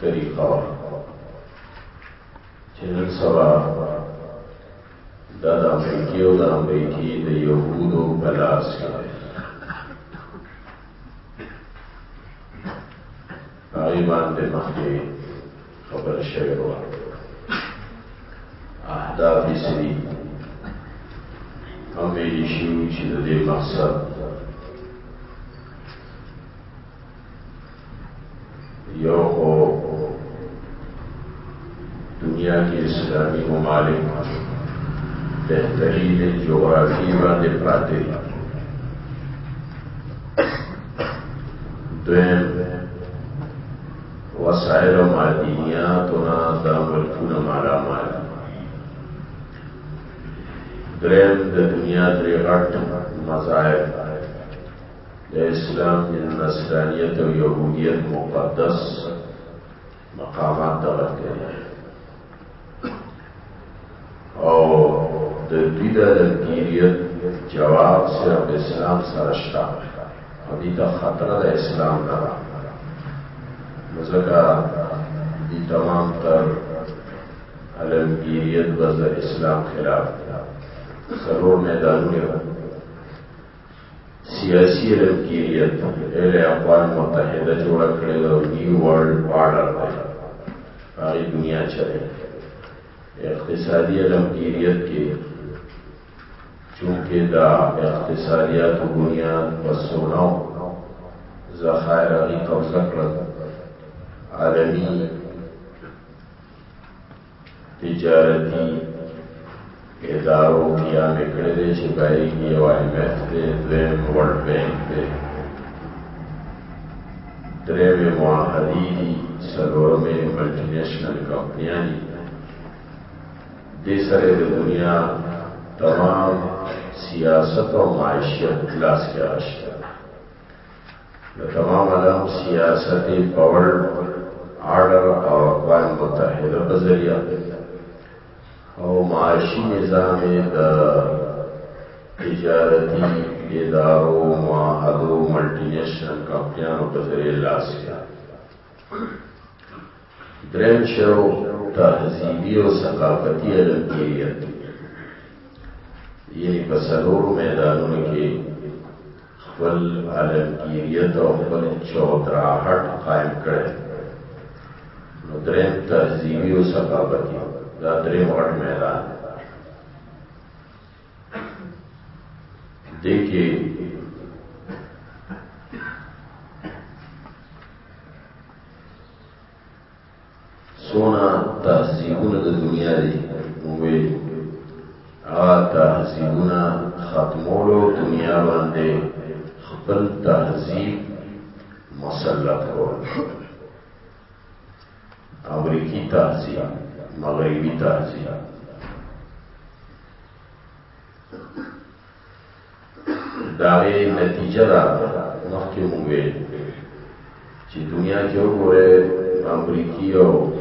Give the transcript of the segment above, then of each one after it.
طریقه وه چې نن سبا دا د امریکې او د امریکې د یهودو په لاس کې هغې باندې مخکې خبره شوې وه اهداف یې څه دي او ویلي شوي چې د دې مقصد یو خو دنیا کې اسلامي ممالک بهترین جغرافي باندې پراته دویم وسائل او معدنیاتنا دا ملکونه مالا مال درم د دنیا درې غټ مذاهب د اسلام د نصرانیت او یهودیت مقدس مقامات دغه کوي او د دوی د لګیریت جواب صرف د اسلام سره شته او دې ته خطر د اسلام نه ده ځکه دې تمام تر علمگیریت وز اسلام خلاف سرور میدانونه سیاسی ربگیریت ایل اقوان متحده جوڑا کړی دا نیو ورلد آرډر دی هغه دنیا چلے اقتصادی ربگیریت کې چونکه دا اقتصادیات و بنیاد پسونو زخائر هغه قبضه کړل عالمی تجارتی ادارو کیا نکړې دي چې بای یو آی ایم ایف دی دویم ورلد بانک دی درېمې معاهدې دي څلورمې ملټي نېشنل کمپنیان دي دې سره د دنیا تمام سیاست او معیشت لاس کې راشي د تمام عالم سیاستی پاور آرډر او اقوام متحده په ذریعہ او معاشي نظام د تجارتی ادارو معاهدو ملټی نېشنل کمپنیانو په ذریعہ لاس کې درېم شو تهذیبي او ثقافتي علمګیریت یعنی په څلورو میدانونو کې خپل علمګیریت او خپل چوتراهټ قائم کړی نو درېم تهذیبي او ثقافتي دا درېم غټ میدان دی کې سونا تهذیبونه د دنیا دی مویل هغه تهذیبونه ختمولو دنیا باندې خپل تهذیب مسلط کړو امریکی تهذیب مغربی تهذیب داغه نتیجه دا مخکې مو ویل چې دنیا کې وګوره امریکای او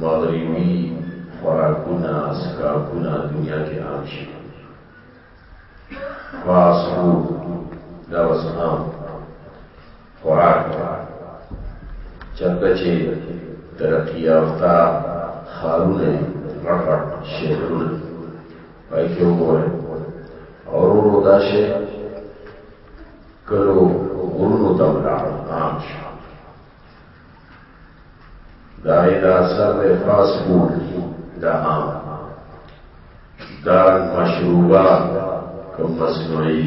مغربي خوراکونه اسکاکونه دنیا کې عام شي فاسفود دا وسلام خوراک دی چرته چې ترقي یافته ښارونه دي غټ غټ شهرونه دي پای کې وګورئ او ورو دا شی کلو غرونو ته ولاړ عام شو دا یې دا اثر دی فاسټ فوډ دا عام دا مشروبات کوم مصنوعي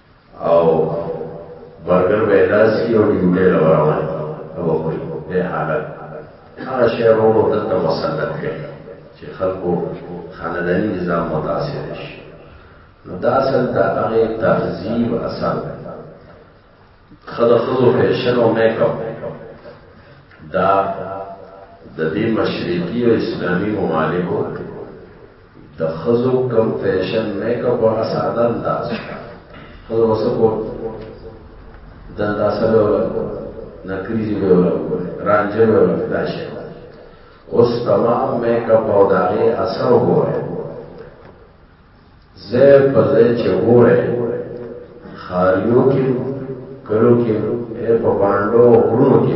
او برګر به لاسي او ډوډۍ له روان او خوري به حالت هغه شی ورو ته تمسلط کړي چې خلکو خاندانی نظام متاثر شي نو دا اصل دا هغه تهذیب اثر دی خدا خزو فیشن او میک اپ دا د دې مشرقي او اسلامي ممالکو د ښځو کم فیشن میک اپ هغه ساده انداز ښځو به څه کول دنداسه به یې ولګول نکریزې به یې ولګولې رانجه به یې ولګولې دا شی اوس تمام میک اپ او د هغې اثر وګورئ ځای په ځای چې وګورئ ښاریو کې کلو کې په بانډو غرونو کې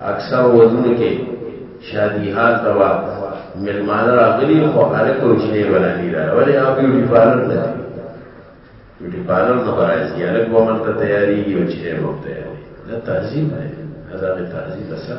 اکثرو ودونو کې شادي حال ته به مېلمانه راغلي خو هلک او نجلۍ به راني راغله ولې هغه بیوټي پارلر نه دی بیوټي پارلر نه به راځي هلک به هملته تیارېږي او نجلۍ به هم تیارېږي دا تعظیم دی هذا د تعظیم اثر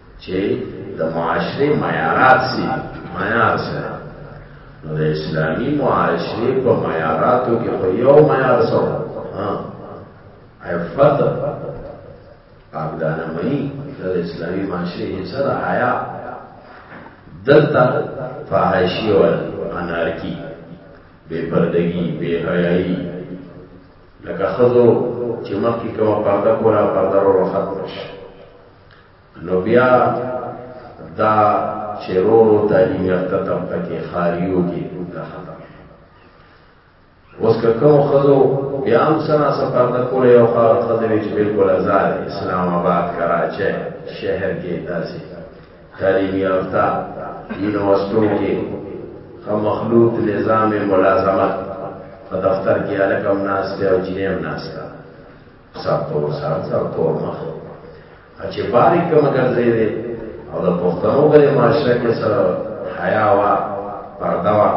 چې د معاشري معیارات سي معیار سره نو د اسلامي معاشري په معیاراتو کې خو یو معیار سره ها عفت اقدانه مې د اسلامي معاشري سره حیا دلته فحاشي او انارکی بے پردگی بے حیائی لکه خزو چې مخکې کومه پرده کوله پرده ورو ختمه شي نو بیا دا چرورو تعلیم یافته طبقه کې خاریو کې دا ختم اوس که کوم خزو بیا هم سنا سفر د کور یو خاور خزو چې بالکل آزاد اسلام آباد کراچي شهر کې داسې تعلیم یافته یونیورسټو کې خو مخلوط نظام ملازمت په دفتر کې الکم ناشته او جنیم ناشته سر تور سر سر تور مخ چې باری کوم ګرځې دي او د پښتنو په معاشره کې سره حیا وا پردا وا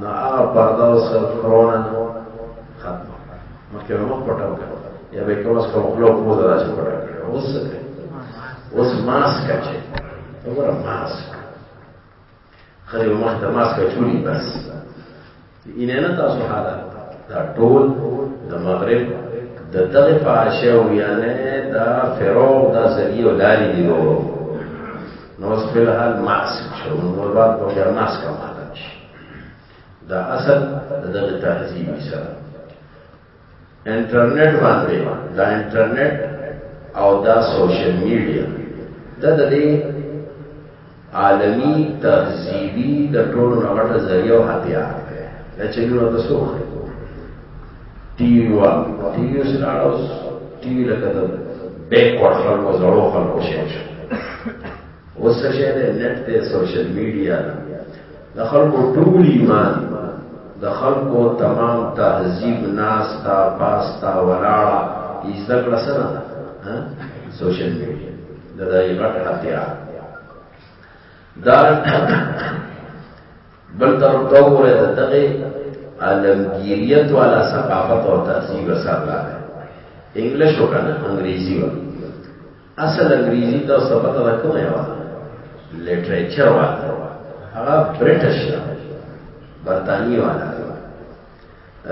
نو هغه پردا او سر کرونا ختم مکه مو پټاو کړ یا به کوم څه خپل خپل دراز پټا کړ اوس اوس ماسک چې وګوره ماسک خدای مو مخ ته ماسک چولی بس اینه نه تاسو حالا دا ټول د مغرب د دغه پاشه او یانه دا فرو دا زری او لاری دی ورو نو اس په حال ماسک شو نو بعد په یار ماسک ما دا اصل د دغه تهذیب سره انټرنیټ باندې دا انټرنیټ او دا سوشل میډیا دا د دې عالمی تهذیبی د ټولو نغټه ذریعہ او هتیار دی دا چې نو د سوخ ټي وي وا ټي وي سره اوس ټي وي لکه د بیک ورخل او زړو خلکو شي اوس څه شی دی نت دی سوشل میډیا ده د خلکو ټول ایمان د خلکو تمام تهذیب ناستا پاستا ولاړه یې زده کړه سره ده سوشل میډیا دا د یو غټ هتیار دا بل طرف ته وګوره د دغه عالمگیریت والا ثقافت او تهذیب سره ده انګلیش وکړه انګریزي وکړه اصل انګریزي ته سبق دا کوم یو لټریچر وا هغه برټش برتانی والا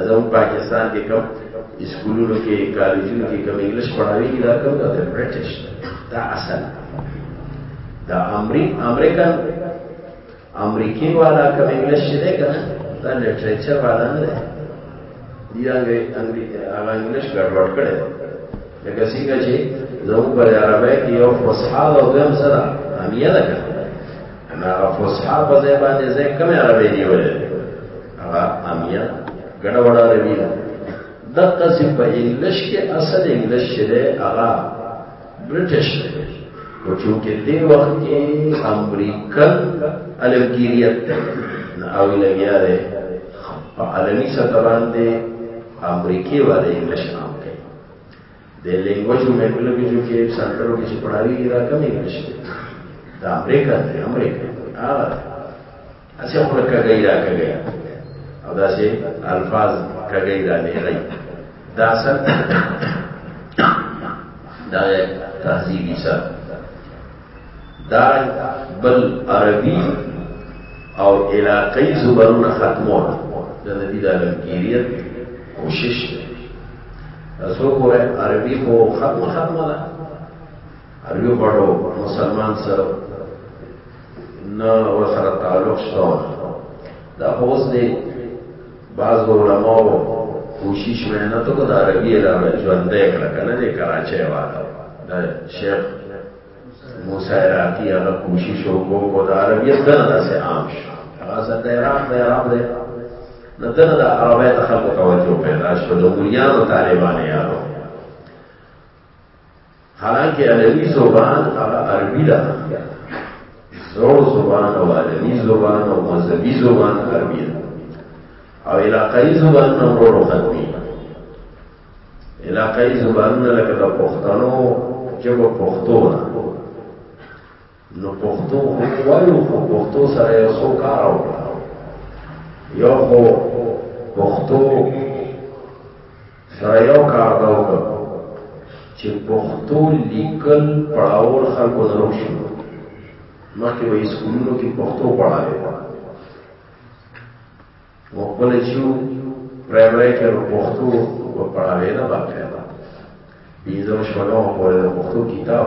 زمو پاکستان کې کوم اسکولونو کې کالجونو کې کوم انګلیش پڑھاوي دا کوم دا برټش دا اصل دا امریکا امریکا امریکی والا کم انګلیش شي دی کنه دا لټریچر والا نه دی یا انګلیش هغه انګلیش ګډوډ کړي لکه څنګه چې زموږ په عربی کې یو فصحا او دیم سره امیه ده کنه انا هغه فصحا په ځای باندې ځای کم عربی نیولې هغه امیه ګډوډ عربی ده دغه څه په انګلیش کې اصل انګلیش شي دی هغه برټش او چونکه دې وخت کې امریکن الګریت ته او لګیا دی په عالمي سطح باندې امریکي واره انګلیش نام کوي د لینګویج مې په لګي جو کې سنټرو کې پڑھاوي را کمې انګلیش دا امریکا دی امریکا هغه اسه خو کګی را کګی او دا سه الفاظ کګی را لګی دا سر دا تهذیبی سر دا بل عربی او علاقی زبرونه ختمون د نبی د لګیریت کوشش ده تاسو ګوره عربي خو ختمه ختمه ده اریو بڑو مسلمان سره نه ورسره تعلق شته دا اوس دی بعض علماء کوشش مهنت کو د عربي علامه ژوندې کړه کنه د کراچۍ والا دا شیخ موسی عراقی هغه کوشش وکړو کو د عربي دغه داسې عام شو هغه څنګه عراق د عراق دی نو دغه د عربی ته خلکو توجه پیدا شو د مليانو طالبانو یارو حالانکه علوي زبان هغه عربي ده زور زبان او علوي زبان او مذهبي زبان عربي ده او علاقایي زبان نه ورو ختمي علاقایي زبان نه لکه د پښتنو جبه پښتو ده نو پښتو وایو خو پښتو سره یو څو کار وکړه یو خو پښتو سره یو کار دا وکړه چې پښتو لیکل پړاور خلکو سره وشي مخکې وایي سکولونو کې پښتو پړاوي وقبل چو پرائمری کې نو پښتو په پړاوې ده باقي ده پنځه شپږم پورې د پښتو کتاب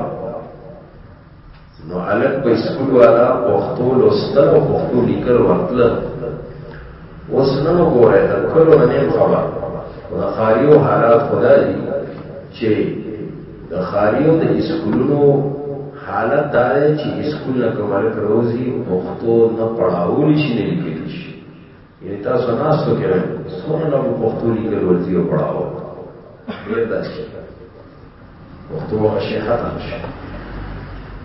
نو الګ په سکول والا پښتو لوستل او پښتو لیکل ورتل اوس نو ګوره دا کلو نه خبر دا خاریو حالات خدای چې د خاریو د اسکولونو حالت دا دی چې اسکول نه کومل کروزي پښتو نه پڑھاول شي نه لیکل شي یعنی تاسو نه ستو کې څونه نه پښتو لیکل ورځي او پڑھاو ډیر داسې پښتو شي ختم شي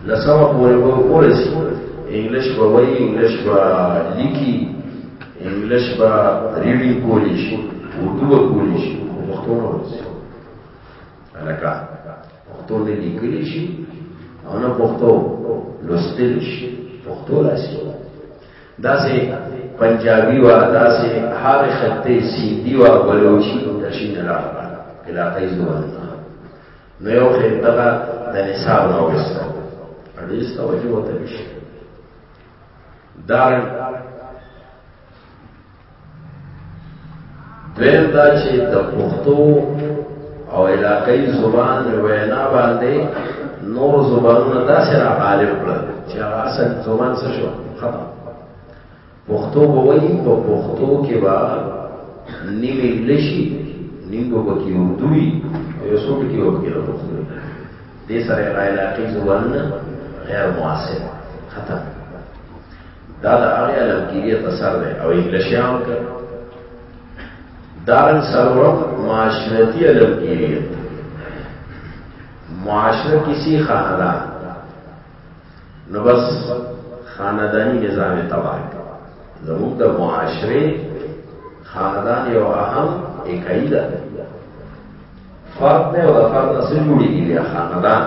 لسمه پورې به ورسي انګلیش به وایي انګلیش به لیکي انګلیش به ریډینګ کولی شي اردو به کولی شي پښتو نه ورسي الکه پښتو دې لیکلی شي او نه پښتو لوستل شي پښتو راشي دا سه پنجابي وا دا سه هر خطه سیندي وا بلوچي د شي نه راغله علاقې زوال نو یو خې دغه د نصاب نه وسته اړیسته وجه وته بشي دارن دویم دا چې د پښتو او علاقې زبان د وینا باندې نور زبانونه داسې را غالب کړل چې هغه اصل زبان څه شو ختم پښتو به وایي په پښتو کې به نیم انګلیشي نیم به پکې اردو وي یو څو ټکي به پکې پښتو وي دې سره علاقې زبانونه غیر موثر ختم دا د هغه علمګیریت اثر دی او انګلیسیان کړ دارن سرورم معاشرتی علمګیریت معاشره کسی خاندان نو بس خاندانی نظام تباہ زموږ د معاشره خاندان یو اهم اکایی ده فرد نه او د فرد نه څه جوړیږي بیا خاندان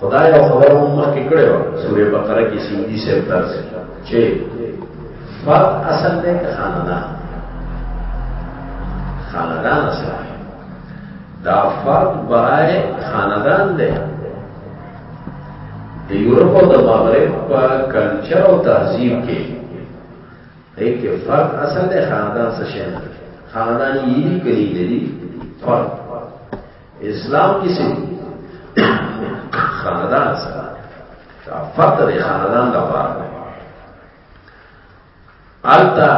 خدای او خبر هم مخکې کړی و سورې بقره کې سیندي سیب درس چې فرد اصل دی که خاندان خاندان اصل دی دا فرد برای خاندان دی د یورپ او د مغرب په کلچر او تهذیب کې دی کې فرد اصل دی خاندان څه شی نه خاندان یې کړی دی فرد اسلام کسی خاندان سره دا فرد دی خاندان دا پار دی آلتا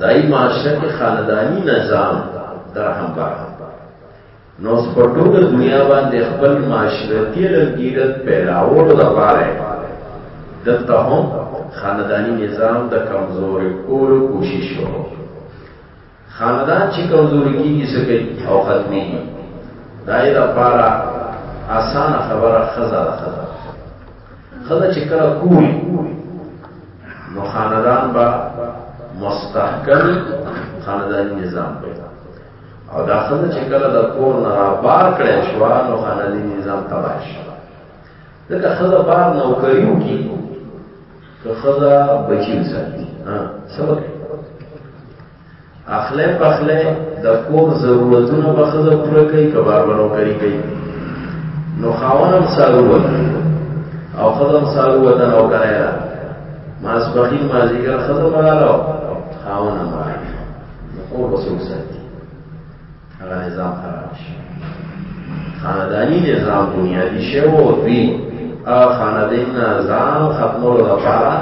دائی معاشر کے خاندانی نظام در ہم پر ہم نو اس پر ٹو در دنیا بان دے خبر معاشرتی لگیرت پیلاو رو دا پار ہے دلتا ہم خاندانی نظام دا کمزور کولو کوشش ہو خاندان چې کمزوري کیږي څه کوي او ختمي دا یې لپاره اسانه خبره خزه ده خزه خزه چې کله کوی نو خاندان به مستحکم خانداني نظام پیدا او دا خزه چې کله د کور نه بار کړی شو نو خانداني نظام تباه شو ځکه خزه بار نوکری وکړي که خزه بچی وساتي ها سبق اخله پخله د کور ضرورتونه په خزه پوره کوي که بار بار نوکری کوي نو خاونم سارو وته او خزم سارو وته نو کرای را ماس بخیل مازیګر خزم رااله خاونم رااله نو کور وسو ساتي هغه نظام خراب شي خاندانی نظام بنیادی شو او دوی هغه خاندانی نظام ختمولو لپاره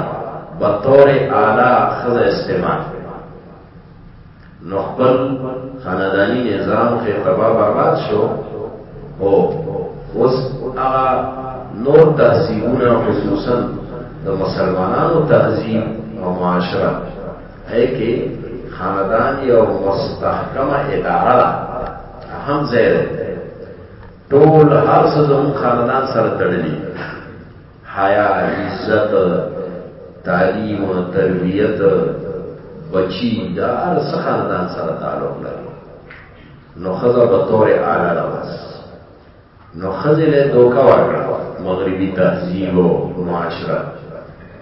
به طور اعلی خزه استعمال نو خپل خاندانی نظام کې تبا برباد شو او اوس هغه نور تهذیبونه خصوصا د مسلمانانو تهذیب او معاشره هي کې خاندان یو مستحکمه اداره ده هم ځای ده ټول هر څه زموږ خاندان سره تړلي حیا عزت تعلیم تربیت بچی دا هر څه خاندان سره تعلق لري نو خزه به تور اعلی ده بس نو خزه له دوکا ورکړه مغربي تهذیب او معاشره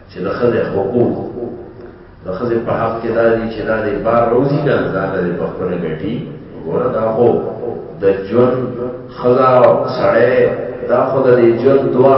چې د خزه حقوق د خزه په حق کې دا دي چې دا د بار روزي نه ځان لري په خپل ګټي ګوره دا خو د ژوند خزا سړی دا خو د ژوند دوا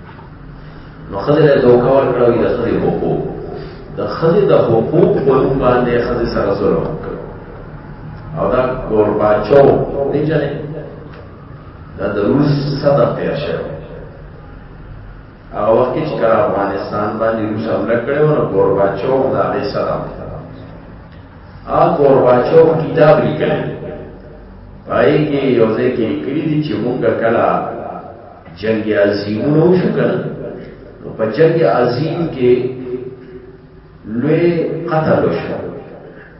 نو خزه له دوکا ور کړو د خزه حقوق د خزه د حقوق په نوم باندې خزه سره ظلم وکړ او دا ګورباچو دی چې دا د روس صدر تیر شوی هغه وخت چې کله افغانستان باندې روس حمله کړې و نو ګورباچو دا غي صدر ا ګورباچو کتاب لیکل پای کې یو ځای کې لیکلي چې موږ کله جنگ عظیم نو شو کنه نو په جنگ عظیم کې لوی قتل شو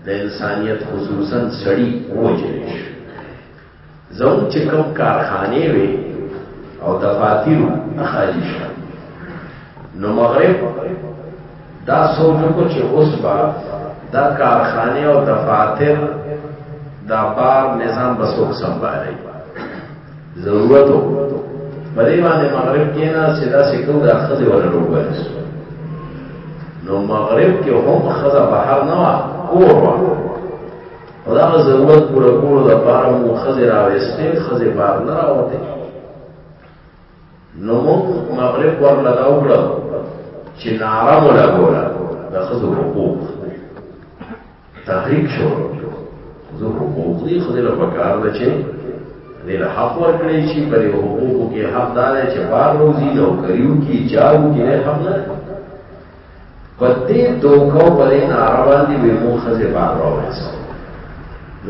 د انسانیت خصوصا سړی ووجل شو زموږ چې کوم کارخانه وي او دفاتر خالی شو نو مغرب دا سوچ کو چې اوس با دا کارخانه او دفاتر دا بار نظام بسوک سنبھالي ضرورت و په دې باندې مغرب کې نه سیدا سکو د خزه ولا روبل نو مغرب کې هم خزه بهر نه وا کور وا دا ضرورت پوره کولو د پاره مو خزه راوستي خزه بار نه راوته نو موږ مغرب ورلا دا وکړو چې نارا مولا ګورا د خزه حقوق تحریک شروع کړو زه حقوق دي خو له پکار ده چې دې له حق ورکړي شي پر حقوق کې حق دار چې بار روزي او کریو کې چارو کې نه حق نه پدې دوکو پرې ناروان دي به مو خزه بار راوځي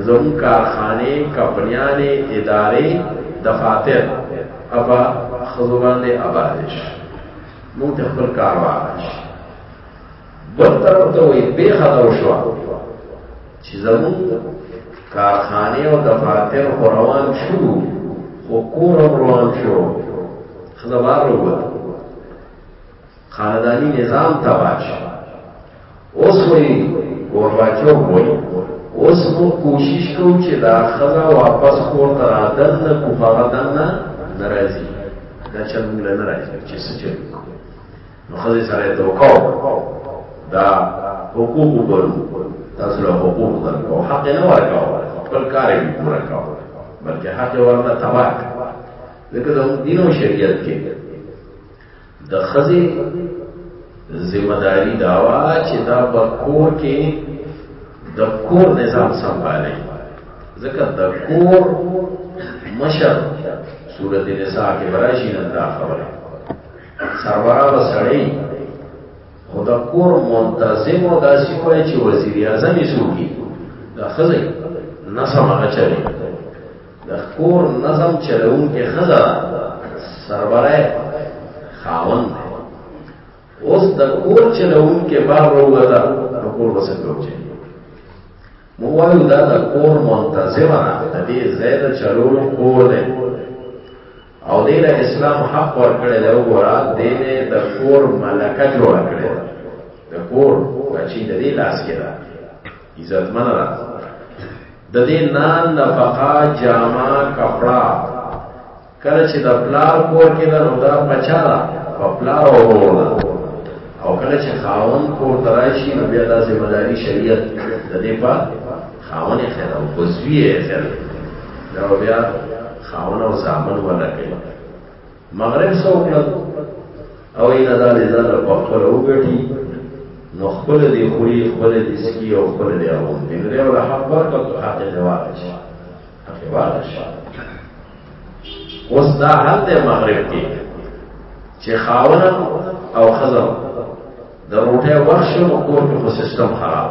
زمو کارخانه کمپنیان ادارې دفاتر ابا خزوان دې آبادش مونږ خپل کاروان شي بل طرف ته وي به خبر شو چې زمون کارخانه او دفاتر روان شو خو کور روان شو خدمار وروت خاندانی نظام تباش اوس وی ګورباچو وی اوس مو کوشش کوو چې دا خزا واپس کور ته راتل نه کو هغه دنه ناراضي دا چل موږ نه راځي چې څه چل نو خزه سره دوکاو دا حقوق ګورو تاسو له حقوق درکو حق نه ورکاو خپل کار یې پوره کاو بلکې حق ورنه تباک ځکه د دینو شریعت کې د خزه ذمہ داری داوا چې دا په کور کې د کور نظام سمبالي ځکه د کور مشر سورت نساء کې براشي نه دا خبره سبا وسړی خدا کور منتظم او داسې وای چې وزیر اعظم یې سوکي دا خزه نسم هغه چلی د کور نظم چلون کې خزه سربره خاون دی اوس د کور چلون کې بار وروته نو کور وسنګ وچی مو وایو دا د کور منتظمه د دې زیاده چلولو کور دی او دې له اسلام حق ورکړی دی وګوره دې دې د کور ملکه جوړه کړې ده د کور بچی د دې لاس کې ده عزتمن ده د دې نان نفقه جامه کپڑا کله چې د پلار کور کې ده نو دا بچا ده په پلار ورور ده او کله چې خاون کور ته راشي نو بیا دا ذمہ داری شریعت د دې په خاوند یې خیر او کوزوی یې خیر دا بیا خاوند او زامن ولا کوي مغرب سو کړل او یې دا دې ځان په خپل وګټي نو خپل دې خوري خپل دې سکی او خپل دې اون دې نه ولا حق ورکړ ته حق دې وارش حق وارش اوس دا حل دې مغرب کې چې خاوند او خزم د روټه وخت شو کور په سیستم خراب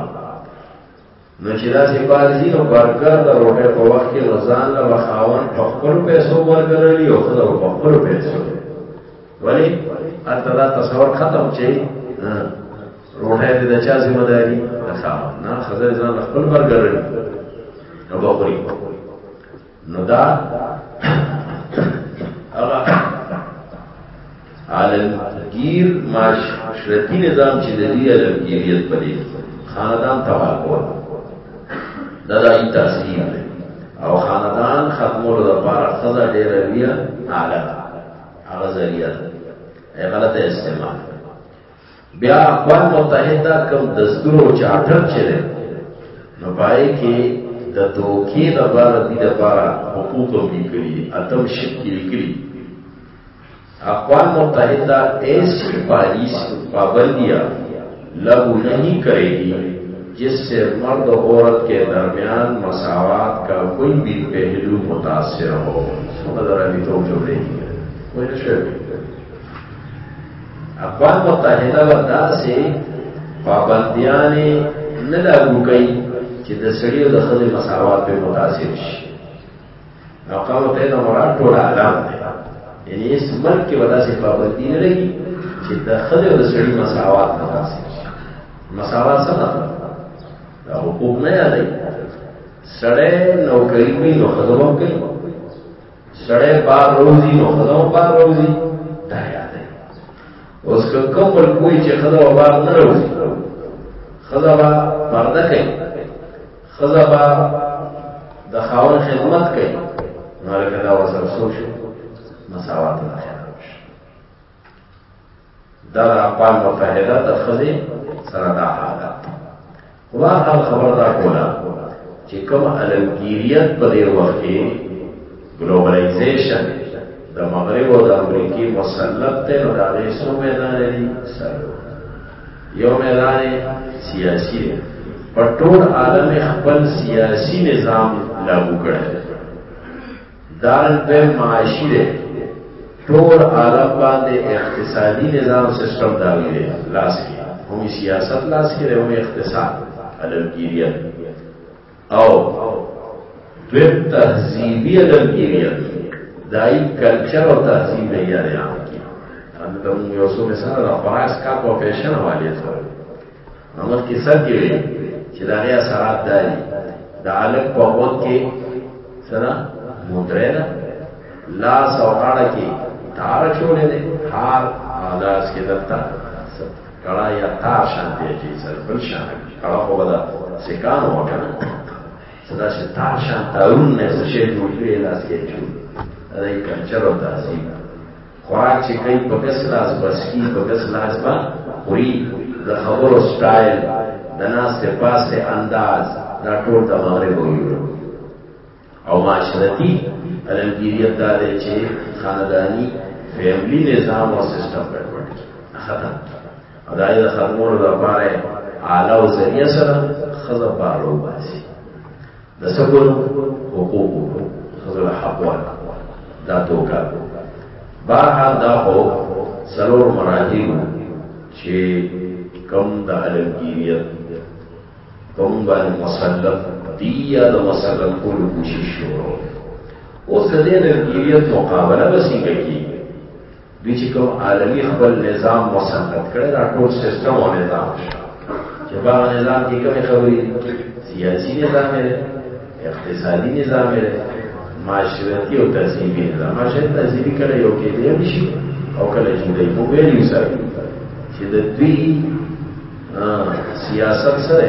نو چې دا سي پارځي نو برګر د روټه په وخت کې رضان له وخاون په خپل پیسو برګر لري او خدای په خپل پیسو ولی اته دا تصور ختم چې روټه دې د چا ذمہ داری نه خاون نه خدای ځان خپل برګر لري نو بخوري نو دا هغه عالمگیر معاشرتی نظام چې د دې عالمگیریت په دې خاندان تباہ کول دا د این تاثیر دی او خاندان ختمولو لپاره خزه ډیره ویه اعلی هغه ذریعہ غلطه استعمال بیا اقوام متحده کوم دستور او چارټر چې دی نو پای کې د دوکې د بار دي د بار حقوق هم لیکلي اتم شپ کې لیکلي اقوام متحده ایسی پالیس پابندیاں لغو نہیں کرے گی جس سے مرد و عورت کے درمیان مساوات کا کوئی بھی پہلو متاثر ہو سمجھ رہا بھی تو جو نہیں ہے کوئی نشے بھی اقوام متحده و داسې پابندیانې نه لاګو کوي چې د سړي او د ښځې مساوات پرې متاثر شي اقوام متحده مراد ټول عالم دی یعنی یې سمر کې ودا سي پابندي نه لګي چې د خدای او د سړي مساوات نه حاصل شي مساوات څه مطلب دا حقوق نه یادای سړی نوکری کوي نو خدای هم کوي سړی بار روزي نو خدای بار روزي دا یاد دی اوس کوم بل کوی چې خدای بار نه روزي خدای با پرده کوي خدای با د خاور خدمت کوي نو لکه دا وسره سوچ مساوات نه دا د افغان متحده د خزې سره دا حالت ما هغه خبر دا کوله چې کوم علمگیریت په دې وخت کې ګلوبلایزیشن د مغرب او د امریکای مسلط ته نو دا غي سو میدان لري سره یو میدان سیاسی دی په ټول عالم خپل سیاسی نظام لاگو کړی دا به معاشي دی ټول عالم باندې اقتصادي نظام سیستم دا ویلې لاس کې هم سیاست لاس کې هم اقتصاد علمگیریت او دویم تهذیبی علمگیریت دای کلچر او تهذیب یې یاد کړم دا یو څو مثال راپاس کا په فیشن والے سره عمل کې سر کې وي چې دا غي اثرات دی دا الګ په وخت کې سره مدره ده لا سوراړه کې تار شولې ده هار لاس کې دلته کړه یا تار شان دی چې سر بل شان کړه هو دا سکان وکړه صدا چې تار شان تارون نه څه شي جوړ کړی لاس کې چول دا یې کلچر او تاثیر خوراک چې کوي په کس لاس بس کی په کس لاس با خوري د خبرو سټایل د ناس ته پاسه انداز دا ټول د مغرب ویلو او معاشرتی علمگیریت دا دی چې خاندانی فیملی نظام او سیستم ګډوډ ختم او دا د ختمولو لپاره اعلی او ذریعہ سره خزه پاره وباسي د سکول حقوق وکړو خزر حق وان دا توکا بهرحال دا هو سلور مراحل چې کم د علمگیریت کم باندې مسلط دی یا د مسلط کولو کوشش شروع اوس د علمگیریت مقابله به څنګه کیږي دوی چې کوم عالمي خپل نظام مسلط کړی دا ټول سیستم او نظام شو چې په هغه نظام کې کومې خبرې سیاسي نظام دی اقتصادي نظام دی معاشرتي او تهذیبي نظام معاشرتي تهذیبي کله یو کې دی نشي او کله چې دی په ویلي سره چې د دوی سیاست سره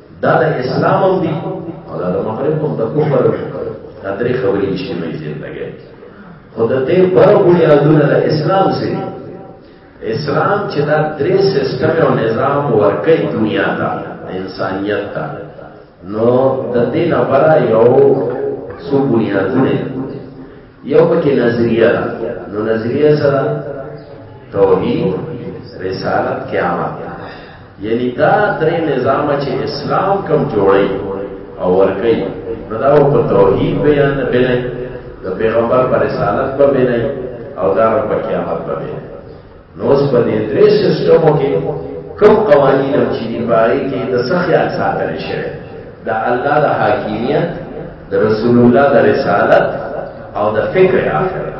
دا د اسلام هم دي او دا د مغرب هم د کفر دا درې خبرې اجتماعي ذهن لګي خو د دې بر بنیادونه د اسلام سره اسلام چې دا درې سیستم او نظام ورکې دنیا ته انسانیت ته نو د دې نه برا یو څو بنیادونه یو پکې نظریه نو نظریه سره توحید رسالت قیامت یعنی دا درې نظام چې اسلام کم جوړي او ورګي نو دا په توحید بیان نه بنای د پیغمبر پر رسالت په بنای او دا په قیامت په بنای نو اوس په دې درې سیستمو کې کوم قوانین او چې دی پاره کې د سخیات ساتل شوی د الله د حاکمیت د رسول الله د رسالت او د فکر آخرت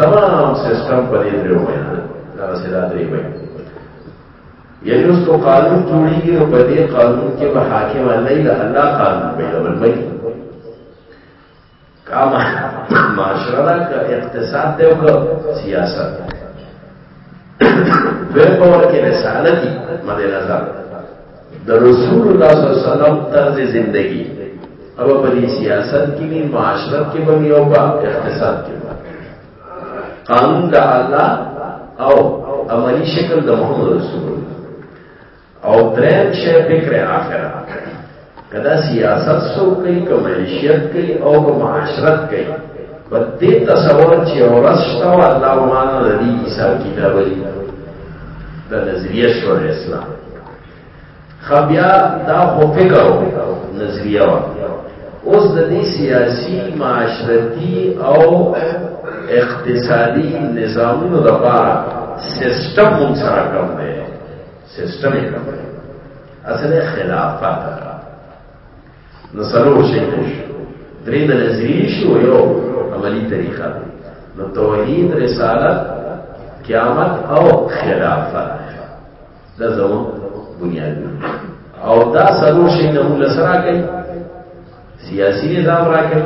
تمام سیستم په دې درو باندې دا رساله درې باندې یعنی اوس کو قانون جوړیږي او په دې قانون کې به حاکم الله د الله قانون پیدا ولمي کا معاشره دا که اقتصاد دی او که سیاست دوی په ور کې رساله دي مد نظر د رسول الله صلی الله علیه وسلم طرز زندگی او په دې سیاست کې نه معاشرت کې بني او په اقتصاد کې قانون د الله او عملی شکل د محمد رسول الله او دریم شی فکر آخرت کدا سیاست سو کوي که معیشت کوي او که معاشرت کوي په دې تصور چې اورس شته او الله ومانه د دې حساب کتاب لري د نظریه شو اسلام خبیا دا خو فکر او نظریه و اوس د دې سیاسي معاشرتي او اقتصادي نظامونو لپاره سیستم هم سره کوم دی سیستم یې کړی اصل خلافت نو سلو شي درې د نظریه شو یو عملی طریقه نو توحید رسالت قیامت او خلافت دا زمون بنیاد او دا سلو شي د موږ سره کوي سیاسی نظام را کوي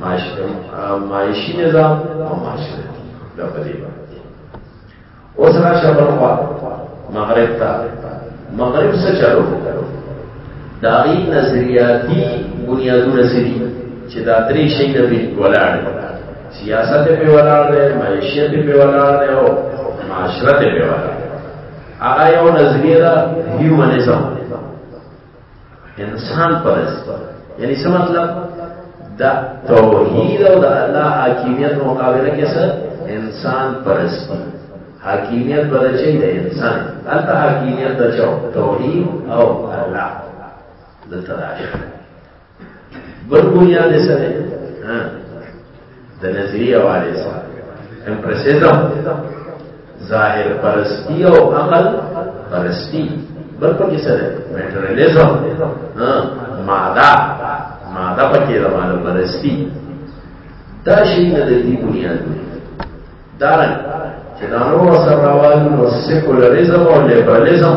معاشري نظام او معاشري دا په دې باندې اوس راشه بلخوا مغرب ته مغرب څه چلو داغي نظریاتي بنیادونه سری چې دا درې شي د بیت ولاړ سیاست په ولاړ دی معیشت په ولاړ دی او معاشرت په ولاړ هغه یو نظریه ده هیومنزم انسان پرست یعنی څه مطلب دا توحید او د الله حاکمیت مقابله کې څه انسان پرست حاکمیت بدچې د انسان البته حاکمیت د توحید او الله د تراشه بل بنیا دې سره ها د نظریه والے سره امپریسیزم ظاهر پرستی او عقل پرستی بل پکې سره میټرلیزم ها ماده ماده پکې روانه پرستی دا شی نه د دې بنیاد دی دا چې دا نو سره راوالو سیکولریزم او لیبرالیزم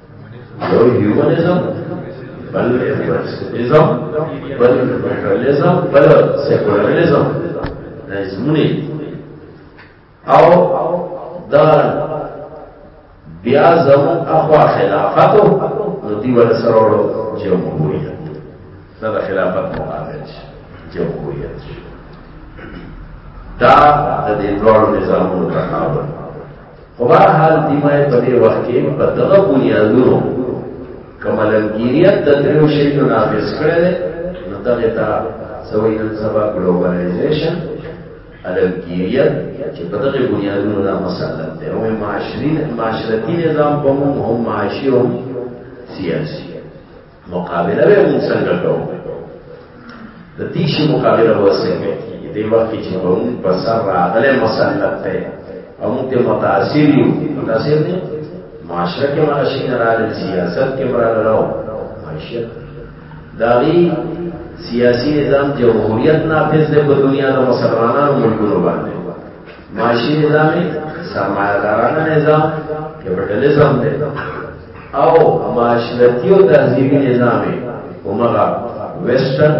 یو هیومنزم بل ایمپرسیزم بل فیډرالزم بل سیکولرزم دا اسمونه او دا بیا زمون اخوا خلافت نو دی ول سره جمهوریت دا د خلافت مقابل شي جمهوریت شي دا د دې ډول نظامونو تحول خو به حال دی ما په دې وخت کې په دغه بنیادونو کمالنګیریت د دریو شیونو نافذ کړی دی نو دغه ته سوی نن سبا ګلوبلایزیشن الګیریت چې په دغه بنیادونو دا مسله ده او معاشري معاشرتي نظام په موږ هم معاشي هم سیاسي مقابله به موږ څنګه کوو د دې شي مقابله به څنګه کیږي د وخت چې په موږ په سر راغله مسلط ته او موږ ته متاثر یو متاثر نه معاشره کې مرا شي راغله سیاست کې مرا راو معاشره داغي سیاسی نظام جمهوریت نافذ ده په دنیا د مسلمانانو ملکونو باندې معاشي نظامي سرمایه دارانه نظام کپټالیزم دی او معاشرتي او تهذیبي نظامي همغه ویسټرن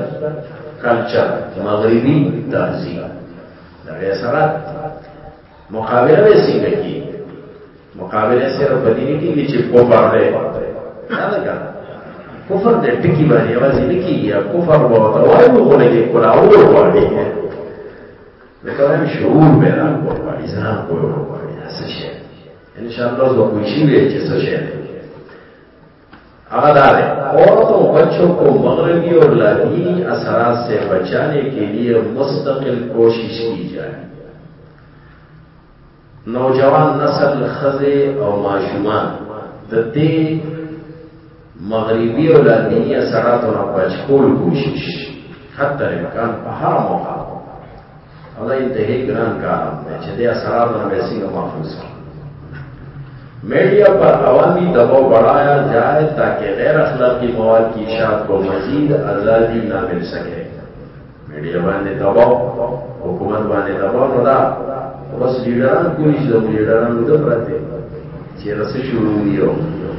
کلچر مغربي تهذیب دغه سره مقابله به څنګه کی مقابله سره بدینی کیږي چې په بار دی دا نه کار کفر دې ټکی باندې आवाज نه کیږي کفر وو ته وایو خو نه کې کړه او وایي بهترین شعور بیان کوي ځان کوي ورکوي څه شي ان شاء الله زه کوی شي چې څه شي هغه دا دی عورتوں بچوں کو مغربی اور لاتینی اثرات سے بچانے کے لیے مستقل کوشش کی جائے نوجوان نسل خزه او ماشومان د دې مغربي او لاتینی اثراتو نه بچ کول کوشش حتی امکان په هر موقع او دا انتهایی ګران کار دی چې دې اثراتو نه وسیله محفوظ کړي میڈیا پر عوامی دباؤ بڑھایا جائے تاکہ غیر اخلاقی مواد کی اشاعت کو مزید آزادی نہ مل سکے میډیا باندې دباو حکومت باندې دباو نو دا بس لیډران کولی چې د لیډران د پرته چې رس شروع یو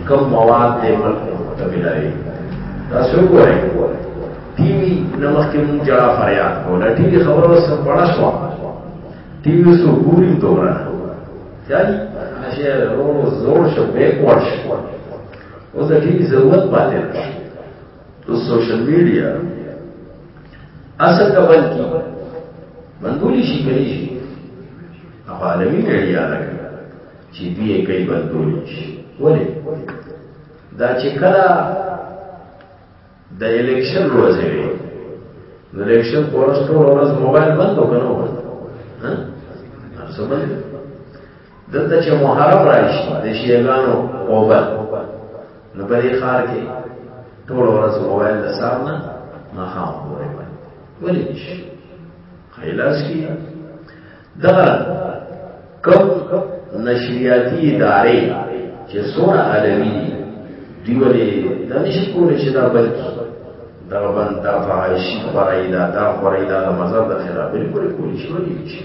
کم مواد دې ملک ته ملایي دا څو کوي ټي وي نمخ کې مونږ جړه فریاد کوله ټي وي خبره وسه بڑا شو ټي وي سو ګوري دوره یعنی نشه ورو زور شو بیکورډ شو اوس د ټي وي ضرورت پاتې تو سوشل میڈیا اصل کا بل کی بندولی شی کئی شی اخو عالمی میڈیا لگا چی بیئے کئی بندولی شی ولی دا چې کلا د الیکشن ورځ وي د الیکشن پورس ټول ورځ موبایل بند وکړو ها څه باندې دلته چې محرم راشي د شیعاګانو اوبل نو په دې ښار کې ټول ورځ موبایل د سار نه ماښام پورې وایي ولې نشي خیلاس کی دغه کم نشریاتی ادارې چې څومره عالمي دي دوی ولې دا نشي کولی چې دا بند کړي دغه بند دا فحاشي خورایي دا دا خورایي دا د مذهب د خلاف بلکل کولی شي ولې نشي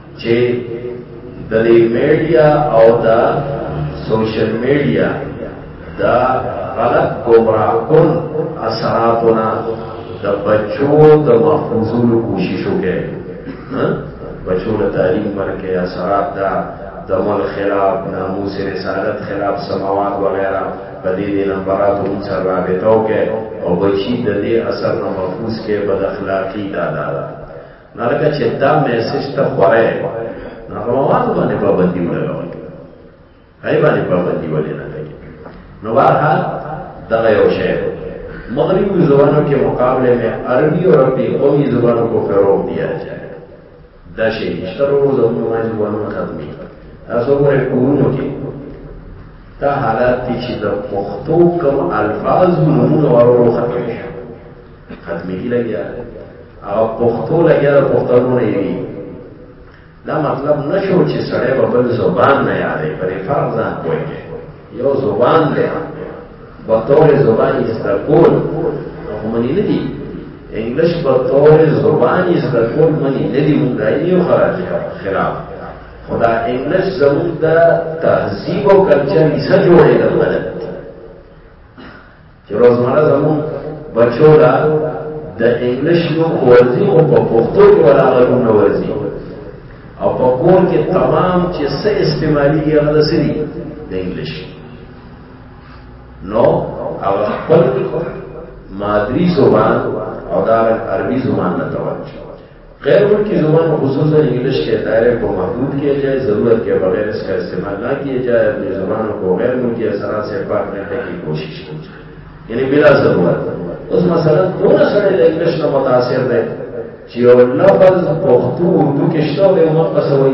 چې د دې میډیا او د سوشل میډیا دا غلط گمراه کن اثراتنا د بچو د محفوظولو کوشش وکړي بچو له تعلیم ورکړي اثرات دا د مل خلاف ناموس رسالت خلاف سماوات وغیرہ په دې دې نمبرات هم سره رابطه وکړي او بچی د دې اثر نه محفوظ کې بد اخلاقی دا دا, دا نه لکه چې دا میسج ته خوره نه روانو باندې پابندي ولګوي هاي باندې پابندي ولې نه کوي نو بهرحال دغه یو شی مغربی زبانوں کے مقابلے میں عربی اور اپنی قومی زبانوں کو فروغ دیا جائے دا شی شروع زبانوں میں زبانوں میں ختم کی تاسو ګورئ کورونو کې دا حالات دي چې د پښتو کوم الفاظ نمونه ورو ختمېږي ختمېږي لګیا او پښتو لګیا د پښتنو نه یوي دا مطلب نشو چې سړی به بل زبان نه یادې پرې فرق ځان کوی یو زبان دی په تور زبان یې زده کول خو منی نه دي انګلیش په تور زبان یې زده کول منی نه دي موږ یو خراج خلاف خدا انګلیش زموږ د تهذیب او کلچر یې سره جوړې ده چې روزمره زموږ بچو لا د انګلیش نو ورځي او په پښتو کې ولاغلو نه ورځي او په کور کې تمام چې څه استعمالي یې هغه سری د انګلیش نو هغه خپل مادری زبان او دا عربي زبان نه توجه غیر ملک کی زبان خصوصاً انگلش کے دائرے کو محدود کیا جائے ضرورت کے بغیر اس کا استعمال نہ کیا جائے اپنی زبانوں کو غیر ملکی اثرات سے پاک کرنے کی کوشش کی جائے یعنی بلا ضرورت اس مسئلہ دونوں سڑے انگلش کا متاثر ہے جی، پختو اردو کے شو میں موقع سے ہوئی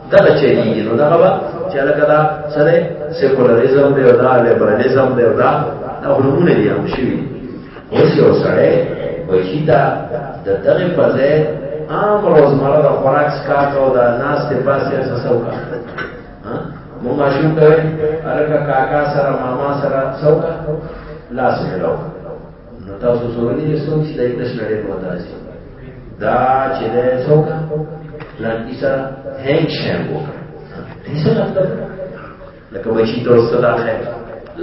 دا چې دی نو دا به چې لکه دا سره سیکولریزم دی او دا لیبرالیزم دی او دا دا هرمونه دي هم شي اوس یو سره بهیدا د دغه په ځای عام روزمره د خوراک سکات او د ناس ته پاسه څه څوکا مو ماشوم ته الکه کاکا سره ماما سره څوکا لاس ملو نو تاسو سوري دي څوک چې دای کښ لړې په تاسو دا چې ده څوک لکه سره هنګ شم وکړه دې څه مطلب لکه بچی ته اوس دا خیر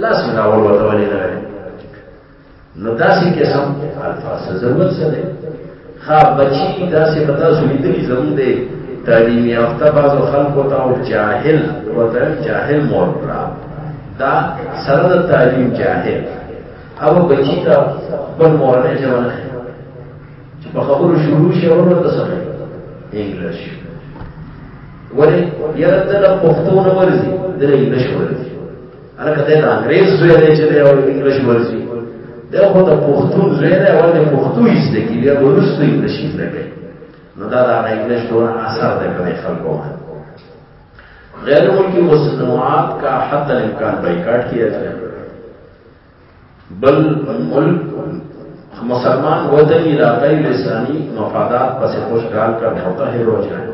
لاس نه راول ورته ولې نه وي نو داسې قسم الفاظ ضرورت څه دی ها بچی داسې پتا سوې دې زموږ دې تعلیم یافته بعض خلکو ته او جاهل وته جاهل مور دا سره د تعلیم جاهل هغه بچی ته بل مورنۍ ژبه نه چې په خبرو شروع شي او ورته سره انګلیش ولې یاره ته له پښتو نه ورځي د انګلیش ورځي هلکه ته د انګریز زوی دی چې دی او انګلیش ورځي دا خو د پښتون زوی دی او د پښتو یې زده کړي بیا وروسته انګلیش یې زده کړي نو دا د انګلیش ټول اثر دی په خلکو باندې غیر ملکی مصنوعات کا حد الامکان بائیکاٹ کیا جائے بل ملک مسلمان وطن علاقائی لسانی مفادات پس خوشگال کا بھوتا ہے رو جائے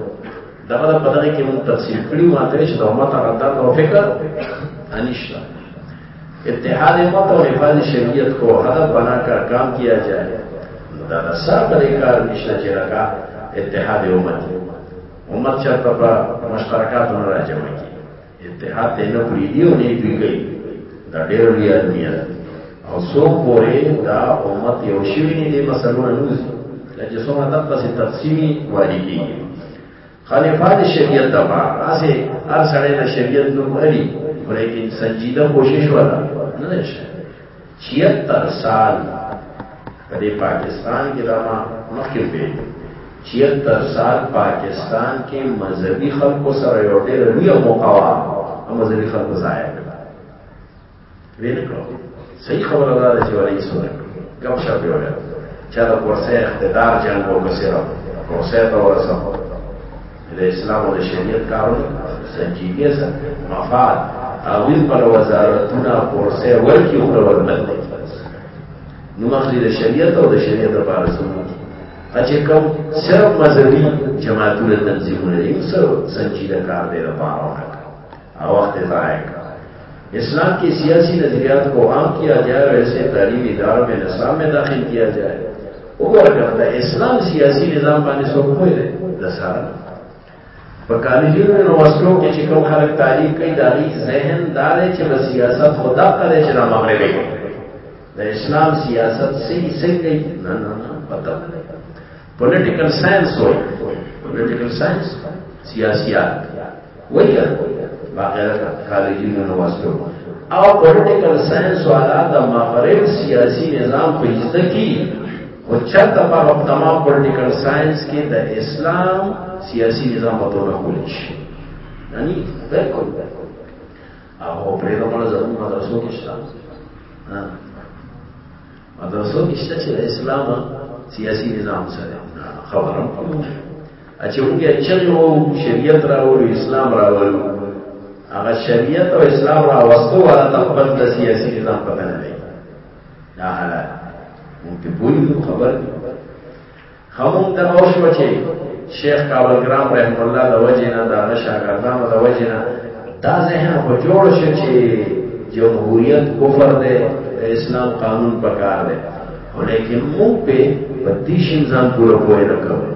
دغه د پدغه کې مون تفسیر کړی ما ته چې د امت غدار او فکر انشتا اتحاد امت او حفاظ شریعت کو هدف بنا کر کام کیا جائے دا د سر پر کار نشته چې راکا اتحاد امت امت چرته په مشترکاتو نه راځي اتحاد ته نه پریدي او نه دوی کوي دا ډېر لوی ازمیه ده او څو پورې دا امت یو شوي نه دي مسلو نه نوځي لکه څومره دقسې تقسیمي واري کېږي خلیفه د شریعت د ما اسې هر سړی د شریعت نوم لري ولیکن سنجیده کوشش ولا نه نشته چیتر سال په دې پاکستان کې دا ما مخکې ویل چیتر سال پاکستان کې مذهبي خلکو سره یو ډېر لوی موقع وه او مذهبي خلکو ضایع کړه ویل کړو صحیح خبره ده چې ولې سره کوم شپ یو چا د کورسې اقتدار جنگ وکړ سره کورسې ته ورسره د اسلام او د شریعت کارونه سنجیدګي سره مفاد هغوی پر وزارتونه پورسه ورکي او ورنل نو مخې د شریعت او د شریعت لپاره سمو چې کوم صرف مذهبي جماعتونه تنظیمونه یې سره سنجیده کار دی لپاره او وخت ضائع کړ اسلام کې سیاسي نظریات کو عام کیا جائے اور ایسے تعلیمی اداروں میں نصاب میں داخل کیا جائے وګوره کړه اسلام سیاسي نظام باندې څو کوی دی د سره په کالجونو نو وسلو کې چې کوم خلک تعلیم کوي دا غي ذهن دا دی چې بس سیاست خدا کړي چې نام مغربي د اسلام سیاست سي سي نه نه پته نه پولیټیکل ساينس وای پولیټیکل ساينس سیاسيات وای باقاعده کالجی نه واسطو او پولیټیکل ساينس والا د مغرب سیاسي نظام په حصہ کې او چرته په تمام پولیټیکل ساينس کې د اسلام سیاسي نظام په توګه کول شي یعنی بالکل او پرې د مله زموږ مدرسو کې شته مدرسو کې شته چې اسلام سیاسي نظام سره خبرم کوم چې موږ یې چلو شریعت راوړو اسلام راوړو هغه شریعت او اسلام راوستو ولا تقبل د سیاسي نظام په نه دی دا حالات موږ په پوری خبر دی همون دا او شو چې شیخ کابل ګرام رحم الله د وجه نه دا نه شاګردانو د وجه نه دا ذهن په جوړ شو چې جمهوریت کفر دی د اسلام قانون پکار دی ولیکن مو په پتی شین ځان پورا پوهه نه کوو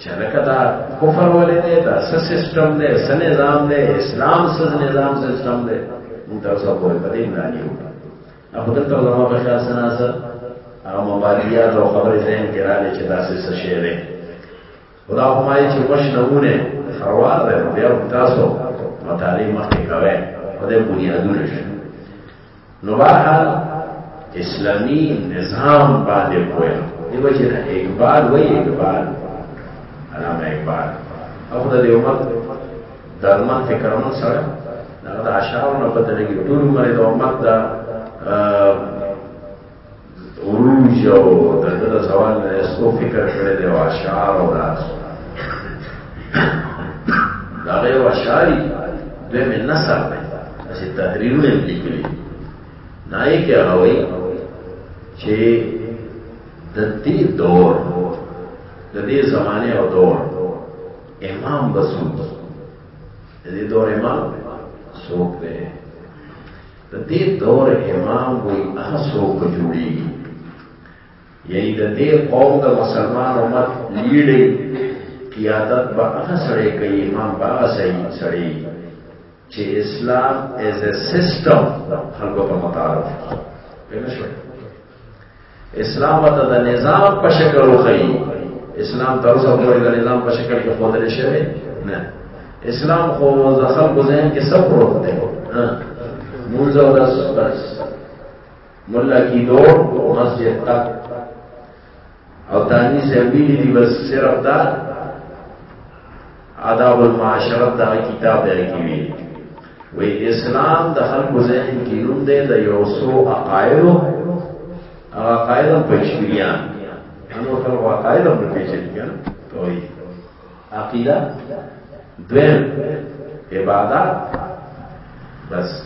چې لکه دا کفر ولې دی دا څه سیستم دی څه نظام دی اسلام څه نظام سیستم دی موږ تاسو په دې نه نیو خو دلته زما په خیال سره سر هغه مبادیات او خبرې ذهن کې راغلي چې داسې څه شی دی خدا هم وایي چې مش نمونه خروار دی نو بیا تاسو مطالعې مخکې کوئ په دې بنیادونه شي نو بهرحال اسلامی نظام باندې پوهه دی وجه نه اقبال وایي اقبال علامه اقبال او د دې امت دا د من فکر من سره دغه د اشعار نه پته لګي ټول عمر د امت دا عروج او د دغه سوال نه سو فکر کړی دی او اشعار او دا دا غي او اشعاري د من نصر دی چې تحریرونه لیکلي نه یې کې راوي چې د دې دور د دې زمانه او دور امام بسوم د دې دور امام څوک دی د دې دور امام وي هغه څوک جوړیږي یعنی د دې قوم د مسلمان امت لیډي قیادت به هغه سره کوي امام به هغه سره چې اسلام ایز ا سیستم خلکو ته متعارف کړي اسلام ته د نظام په شکل وخی اسلام تر اوسه پورې د نظام په شکل کې خودل شوی نه اسلام خو د خلکو ذهن کې سب پروت دی مونږ او داس بس مولا کی دو مسجد تک او تانی سے ویلی دی بس صرف دا آداب المعاشرت دا کتاب دی کی وی وی اسلام د خلق ذهن کی نوم دی د یو سو عقاید او عقاید په شریان انو خلق عقاید په پیچل کیان توحید عقیده دویم عبادت بس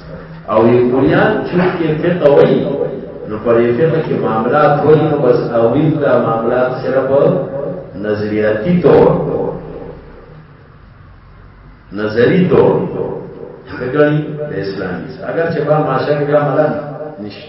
او یو بنیاد چې کې فقه وایي نو پر یو فقه کې معاملات وایي نو بس او ویل دا معاملات صرف نظریاتی طور نظری طور فکرنی به اسلامی اگر چې با ماشاء الله معاملات نشته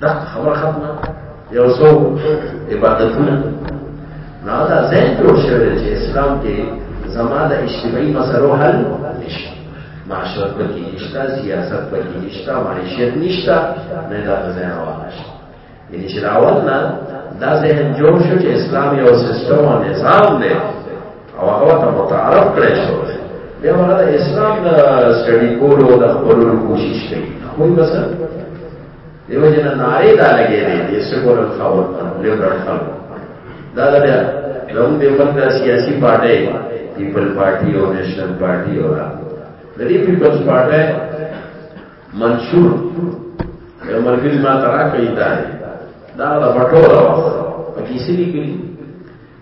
دا خبر ختمه یو څو عبادتونه نو دا ځین جوړ شوی چې اسلام کې زما د اجتماعي مسلو حل نشته معاشرت پکې نشته سیاست پکې نشته معیشت نشته نه دا ځین واش یعنی چې راول نه دا ذهن جوړ شو چې اسلام یو سیستم او نظام دی او هغه ته متعارف کړی شو بیا هغه د اسلام د سټډي کولو د خپلو کوشش کوي کوئی بس دیو جن نعرې دا لګې دي د سکولر خاور لیبرال خلک دا دا بیا زموږ د یو بل سیاسي پارټۍ پیپل پارټي او نېشنل پارټي او دا د دې پیپلز پارټۍ منشور یو مرګري ما ترا کوي دا دا د بټوره وه په کیسې لیکلي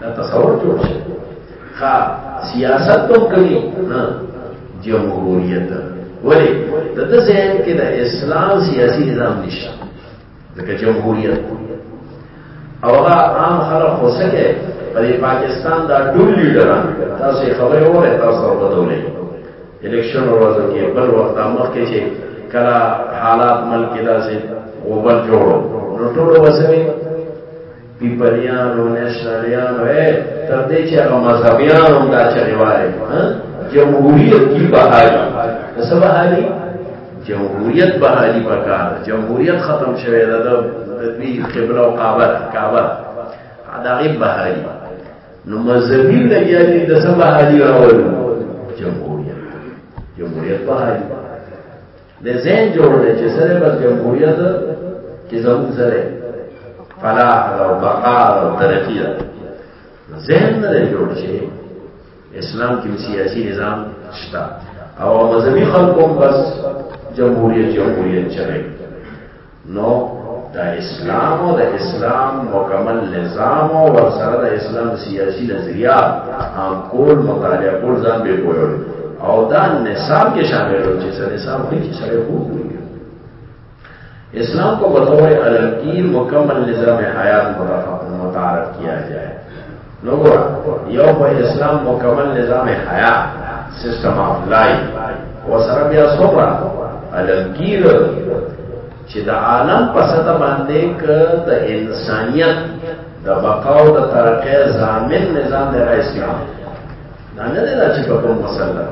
دا تصور جوړ شي ها سیاست ته کوي ها جمهوریت ولی د دې ځین کې د اسلام سیاسي نظام نشته ځکه جمهوریت او هغه عام خلک خو سکه په پاکستان دا ټول لیډران تاسو خبره وره تاسو په دولې الیکشن ورځو کې بل وخت مخ کې چې کلا حالات ملک داسې غوبل جوړو نو ټول وسوي پیپلیانو نشنلیانو اے تر دې چې هغه مذهبیان هم دا چغې وایي جمهوریت کی بحالی څه بحالی جمهوریت بحالی پکار جمهوریت ختم شوه دا د دې قبله او کعبه کعبه دا غي بحالی نو مذهبي لګیالي د څه بحالی راوړل جمهوریت جمهوریت بحالی د زین جوړ دی چې سره بس جمهوریت کې زموږ سره فلاح او بقا او ترقی ده زین نه جوړ شي اسلام کې سیاسي نظام شته او مذهبي خلکو بس جمهوریت جمهوریت چلے نو دا اسلام او د اسلام مکمل نظام او سره د اسلام سیاسي نظریه هم کول مطالعه کول ځان به کوول او دا نصاب کې شامل و چې سره نصاب وي چې سره وو اسلام کو بطور علم کی مکمل نظام حیات متعارف کیا جائے نو ګور یو په اسلام مکمل نظام حیا سیستم اف لایف او سره بیا صبر الګیر چې د عالم په سطح باندې ک د انسانیت د بقا او د ترقې ضامن نظام د اسلام دا نه دی چې په کوم مسله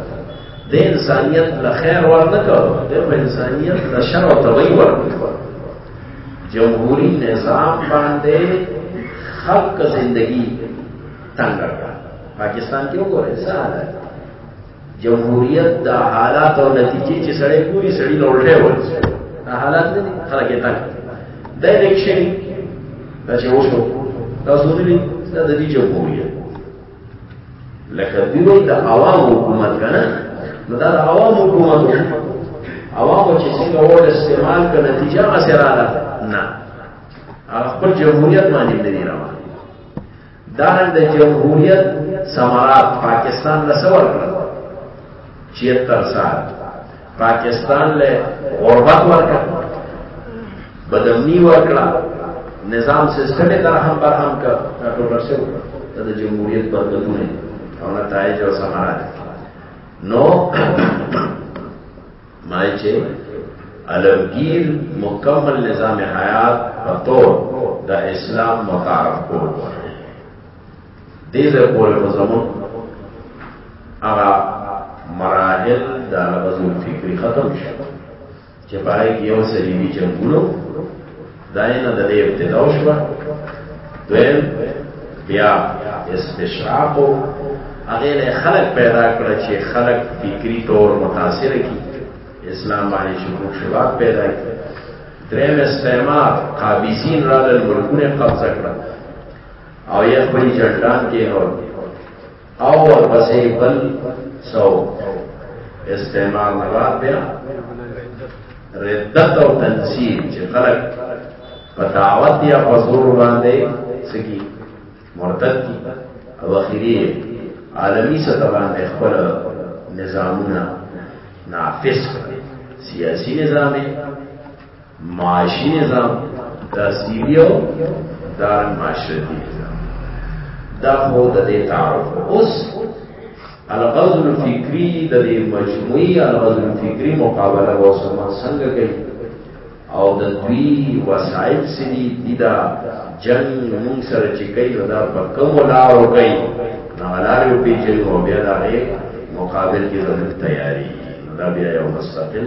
د انسانیت له خیر ورنکو د انسانیت له شر او توي ورنکو جمهوری نظام باندې خلق زندگی تنگ کړه پاکستان کې وګوره څه حالت جمهوریت د حالات او نتیجې چې سړی ګوري سړی لوړه ورځي دا حالات نه خلک یې تنگ د الیکشن دا چې وشو تاسو دې دا د دې جمهوریت لکه دوی د عوام حکومت کنه نو دا د عوام حکومت عوام چې څنګه ور استعمال کړه نتیجه غسرا ده نه خپل جمهوریت باندې نه دی روان دا د جمهوریت سمارات پاکستان له سور کړ 76 سال پاکستان له غربت ورکړه بدمنی ورکړه نظام سیستم لا هم برهم کړ دا ټول څه وکړه د جمهوریت برکتونه او نتایج او ثمرات نو مای چې علمگیر مکمل نظام حیات په تور د اسلام متعارف کول دې ځای پورې خو زموږ هغه مراحل د عربزو فکري ختم شو چې په هغې کې یو صلیبي جنګونه دا یې نه د دې ابتدا وشوه دویم بیا استشراق و هغې نه خلک پیدا کړه چې خلک فکري طور متاثر کړي اسلام باندې شکوک شباب پیدا کړي دریم استعمار قابضین را د ملکونه قبضه کړه او یا په جنډان کې نو او ورپسې بل سو استعمال نه بیا ردت او تنسیب چې خلک په دعوت یا په زور باندې سکی مرتد کی او اخیری عالمی سطح باندې خپل نظامونه نافذ کړي سیاسی نظام معاشي نظام تحصیلی او دار معاشرتی نظام دا خو د دې تعارف اوس الغزو الفکری د دې مجموعي الغزو الفکری مقابله او سمون څنګه کوي او د دوی وسایل سړي دي دا جنگ مون سره چې کوي نو دا په کوم لار کوي نو لار یو پیچل او بیا دا مقابل کې زموږ تیاری دا بیا یو مستقل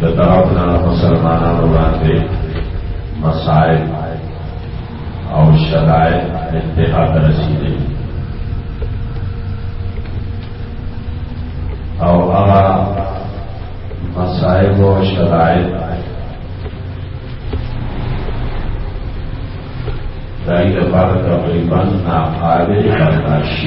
د طرف نه مسلمانانو باندې مسائل او شرایط انتها ته رسیدلي او هغه مسائل او شرایط دای د بار تقریبا ناقابل برداشت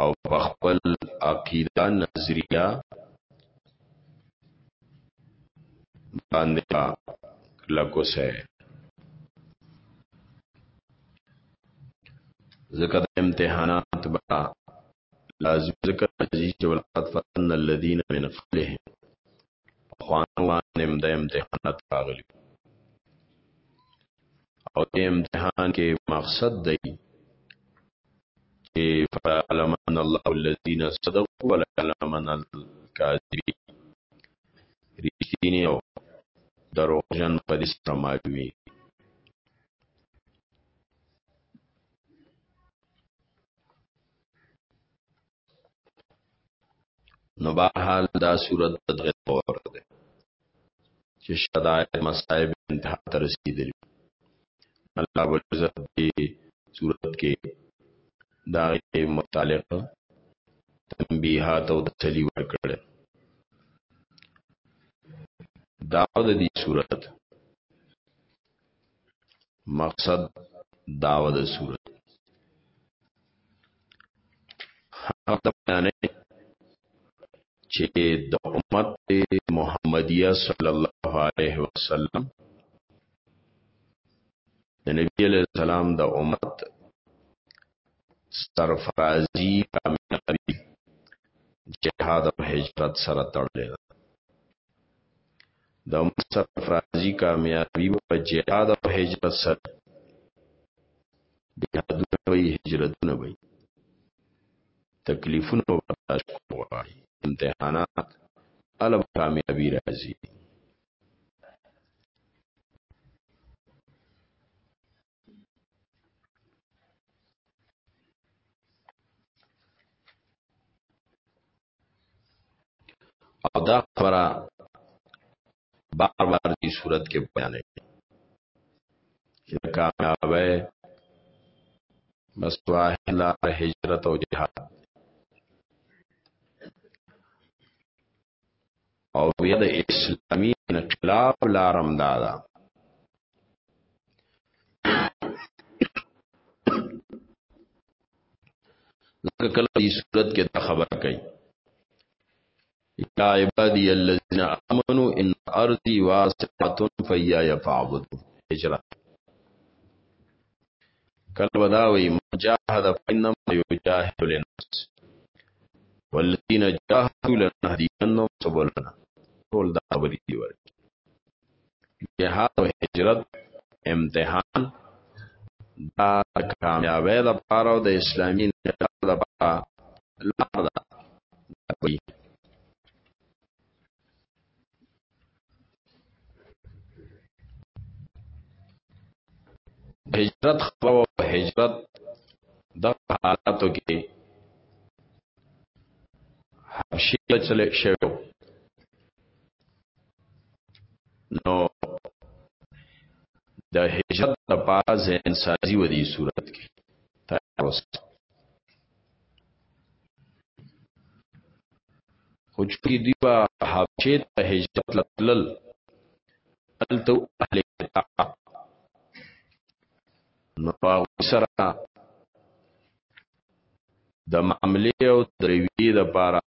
او په خپل عقیده نظریه باندې لکوسه ذکر امتحانات با لازم ذکر عزیز ولقد فتن الذين من قبلهم پخوانو باندې هم د امتحانات راغلي او د امتحان کې مقصد دی چې فعلمن الله الذين صدقوا ولعلمن الكاذبين رښتینی او دروغجن په دې سره معلومي نو بهرحال دا صورت د دغه تور ده چې شدائد مصائب انتها ته رسیدلی الله ولزت دی صورت کې دا متعلق تنبیحات او تسلی ورکړل دا د دې صورت مقصد داوه د صورت هغه ته بیانې چې د امت محمدیه صلی الله علیه وسلم د نبی علیہ السلام د امت سرفرازی کامیابی جهاد او هجرت سره تړلې ده د مصر افرازی کامیابی په جهاد او هجرت سره جهادونه وی هجرتونه وی تکلیفونه برداشت کوي امتحانات الب کامیابی راځي او دا خبره بار بار دی صورت کې بیان ہے چې کامیاب ہے مسواح لار هجرت او جهاد او بیا د اسلامي انقلاب لارم دا ده ځکه کله دې صورت کې دا خبره کوي یا عبادی الذین آمنو ان ارضی واسعه فیا یفعبدون هجرت کله بداوی مجاهد فإنما يجاهد لنفسه والذين جاهدوا لنهدينهم سبلنا ټول دا خبرې دی ورته جهاد او هجرت امتحان دا کامیابی د پاره او د اسلامي نظام د پاره لار ده هجرت خبر او هجرت د حالاتو کې حبشي ته چلے شوی نو د هجرت لپاره ځین سازي و دي صورت کې تاسو خو چې دی با حبشه ته هجرت لتلل التو اهل کتاب نو هغه سره د معاملې او ترویې لپاره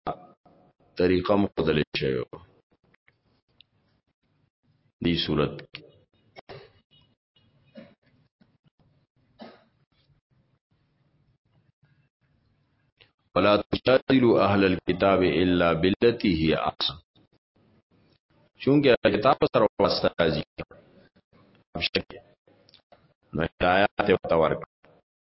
طریقه مخدل شوی دی صورت ولا تجادلوا اهل الكتاب الا بالتي هي احسن چونکه کتاب سره واسطه راځي نو هدایت او تورک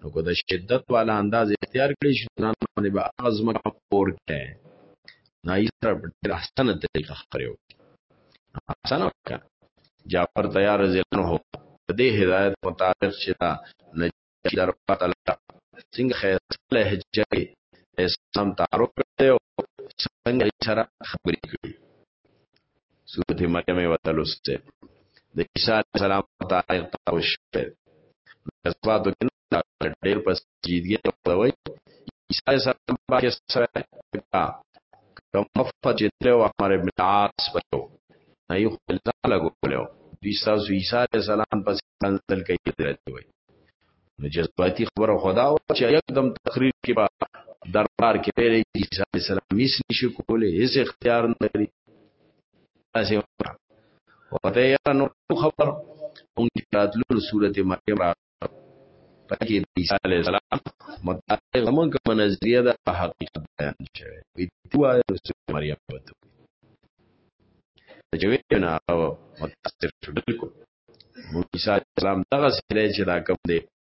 نو کو د شدت والا انداز اختیار کړی شي ځان باندې به هغه ځمکه پور کړي نه یې سره په ډېر احسنه طریقه خبرې وکړي احسنه وکړه جعفر تیار رضی الله عنه د دې هدایت مطابق چې دا نجاشي دربار ته لاړ څنګه ښایسته لهجه کې اسلام تعارف کړی او څنګه یې سره خبرې کړي سورت مریم وتلوسته د عیسی علیه السلام تاریخ تاو شوه نسباتو کې ډېر پس جیدګي وروي عیسی علیه السلام باندې سره کا کوم مفت چې له عمر ابن عاص بچو نه یو خپل ځان لګولیو دوی تاسو عیسی علیه السلام پس منزل کې درته وي نو جذباتي خبره خدا و چې یکدم تقریر کې با دربار کې ویلې چې عیسی علی السلام هیڅ نشي کولای هیڅ اختیار نه لري تاسو ورته یا نو خبر اون راتلو سورت مریم را پکې عیسی علی السلام متعلق زمونږ کوم نظریه د حقیقت بیان شوی وي دوه سورت مریم وته چې ویل نه هغه متاثر شو بالکل موسی اسلام دغه سړی چې دا کوم دی